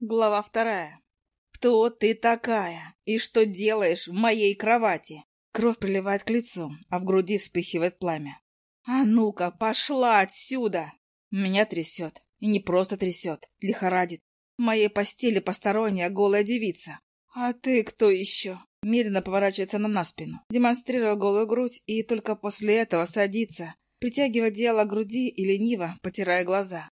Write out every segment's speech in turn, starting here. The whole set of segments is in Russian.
Глава вторая. «Кто ты такая? И что делаешь в моей кровати?» Кровь приливает к лицу, а в груди вспыхивает пламя. «А ну-ка, пошла отсюда!» Меня трясет. И не просто трясет, лихорадит. В моей постели посторонняя голая девица. «А ты кто еще?» Медленно поворачивается на спину, демонстрируя голую грудь, и только после этого садится, притягивая дело груди и лениво, потирая глаза.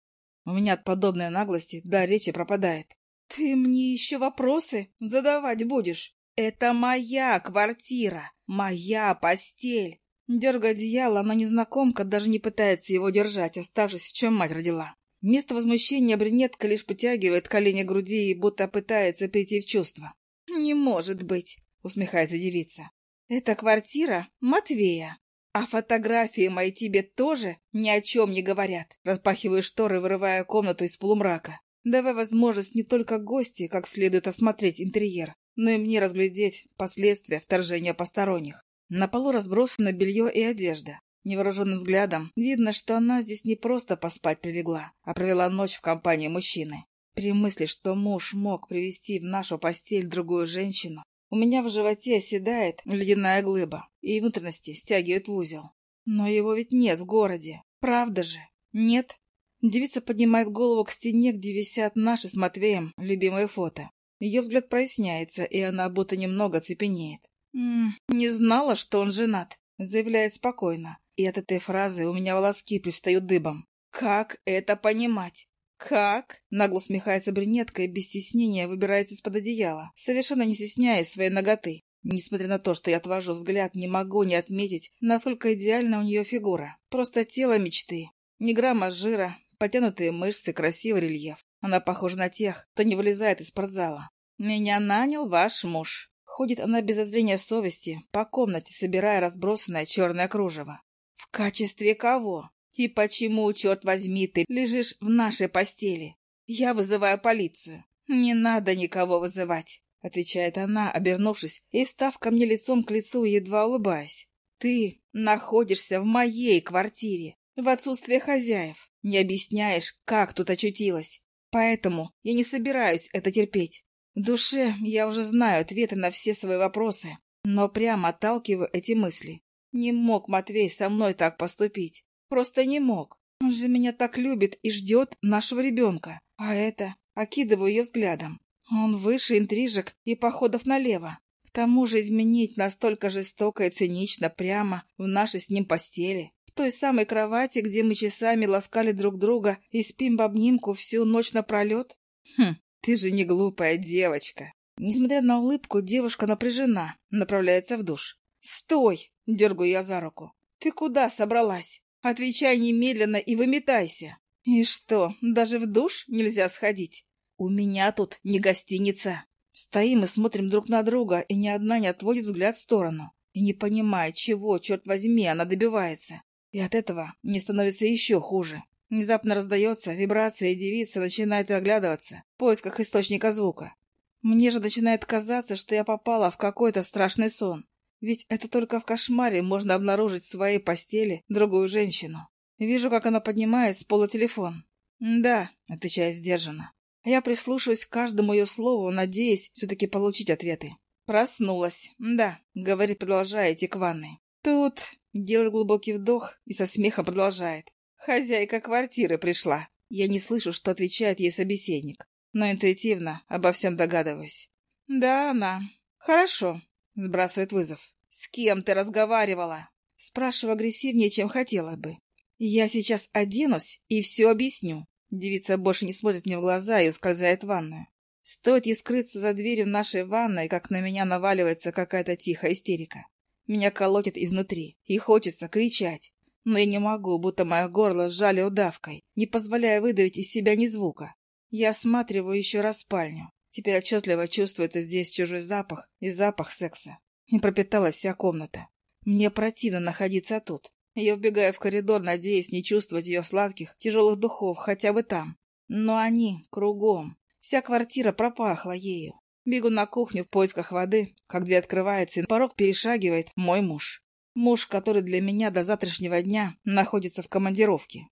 У меня от подобной наглости до речи пропадает. «Ты мне еще вопросы задавать будешь? Это моя квартира, моя постель!» Дергая одеяло, но незнакомка даже не пытается его держать, оставшись в чем мать родила. Вместо возмущения брюнетка лишь потягивает колени груди и будто пытается прийти в чувство. «Не может быть!» — усмехается девица. «Это квартира Матвея. «А фотографии мои тебе тоже ни о чем не говорят», распахиваю шторы, вырывая комнату из полумрака. Давай возможность не только гости как следует осмотреть интерьер, но и мне разглядеть последствия вторжения посторонних. На полу разбросано белье и одежда. Невооруженным взглядом видно, что она здесь не просто поспать прилегла, а провела ночь в компании мужчины. При мысли, что муж мог привести в нашу постель другую женщину, у меня в животе оседает ледяная глыба, и внутренности стягивает в узел. Но его ведь нет в городе. Правда же? Нет? Девица поднимает голову к стене, где висят наши с Матвеем любимые фото. Ее взгляд проясняется, и она будто немного цепенеет. «М -м, «Не знала, что он женат», — заявляет спокойно. И от этой фразы у меня волоски привстают дыбом. «Как это понимать? «Как?» — нагло усмехается брюнетка и без стеснения выбирается из-под одеяла, совершенно не стесняясь своей ноготы. Несмотря на то, что я отвожу взгляд, не могу не отметить, насколько идеальна у нее фигура. Просто тело мечты. Ни грамма жира, потянутые мышцы, красивый рельеф. Она похожа на тех, кто не вылезает из спортзала. «Меня нанял ваш муж». Ходит она без озрения совести, по комнате собирая разбросанное черное кружево. «В качестве кого?» «И почему, черт возьми, ты лежишь в нашей постели? Я вызываю полицию». «Не надо никого вызывать», — отвечает она, обернувшись и встав ко мне лицом к лицу, едва улыбаясь. «Ты находишься в моей квартире, в отсутствие хозяев, не объясняешь, как тут очутилась. Поэтому я не собираюсь это терпеть. В душе я уже знаю ответы на все свои вопросы, но прямо отталкиваю эти мысли. Не мог Матвей со мной так поступить. Просто не мог. Он же меня так любит и ждет нашего ребенка. А это... Окидываю ее взглядом. Он выше интрижек и походов налево. К тому же изменить настолько жестоко и цинично прямо в нашей с ним постели. В той самой кровати, где мы часами ласкали друг друга и спим в обнимку всю ночь напролет. Хм, ты же не глупая девочка. Несмотря на улыбку, девушка напряжена, направляется в душ. «Стой!» — дергаю я за руку. «Ты куда собралась?» Отвечай немедленно и выметайся. И что, даже в душ нельзя сходить? У меня тут не гостиница. Стоим и смотрим друг на друга, и ни одна не отводит взгляд в сторону. И не понимает, чего, черт возьми, она добивается. И от этого мне становится еще хуже. Внезапно раздается вибрация, и девица начинает оглядываться в поисках источника звука. Мне же начинает казаться, что я попала в какой-то страшный сон. Ведь это только в кошмаре можно обнаружить в своей постели другую женщину. Вижу, как она поднимает с пола телефон. «Да», — отвечаю сдержанно. Я прислушиваюсь к каждому ее слову, надеясь все-таки получить ответы. «Проснулась. Да», — говорит, продолжая идти к ванной. «Тут...» — делает глубокий вдох и со смехом продолжает. «Хозяйка квартиры пришла». Я не слышу, что отвечает ей собеседник, но интуитивно обо всем догадываюсь. «Да, она. Хорошо. Сбрасывает вызов. «С кем ты разговаривала?» Спрашиваю агрессивнее, чем хотела бы. «Я сейчас оденусь и все объясню». Девица больше не смотрит мне в глаза и ускользает в ванную. Стоит ей скрыться за дверью нашей ванной, как на меня наваливается какая-то тихая истерика. Меня колотит изнутри, и хочется кричать. Но я не могу, будто мое горло сжали удавкой, не позволяя выдавить из себя ни звука. Я осматриваю еще раз спальню. Теперь отчетливо чувствуется здесь чужой запах и запах секса. И пропиталась вся комната. Мне противно находиться тут. Я убегаю в коридор, надеясь не чувствовать ее сладких, тяжелых духов хотя бы там. Но они кругом. Вся квартира пропахла ею. Бегу на кухню в поисках воды, как дверь открывается, и порог перешагивает мой муж. Муж, который для меня до завтрашнего дня находится в командировке.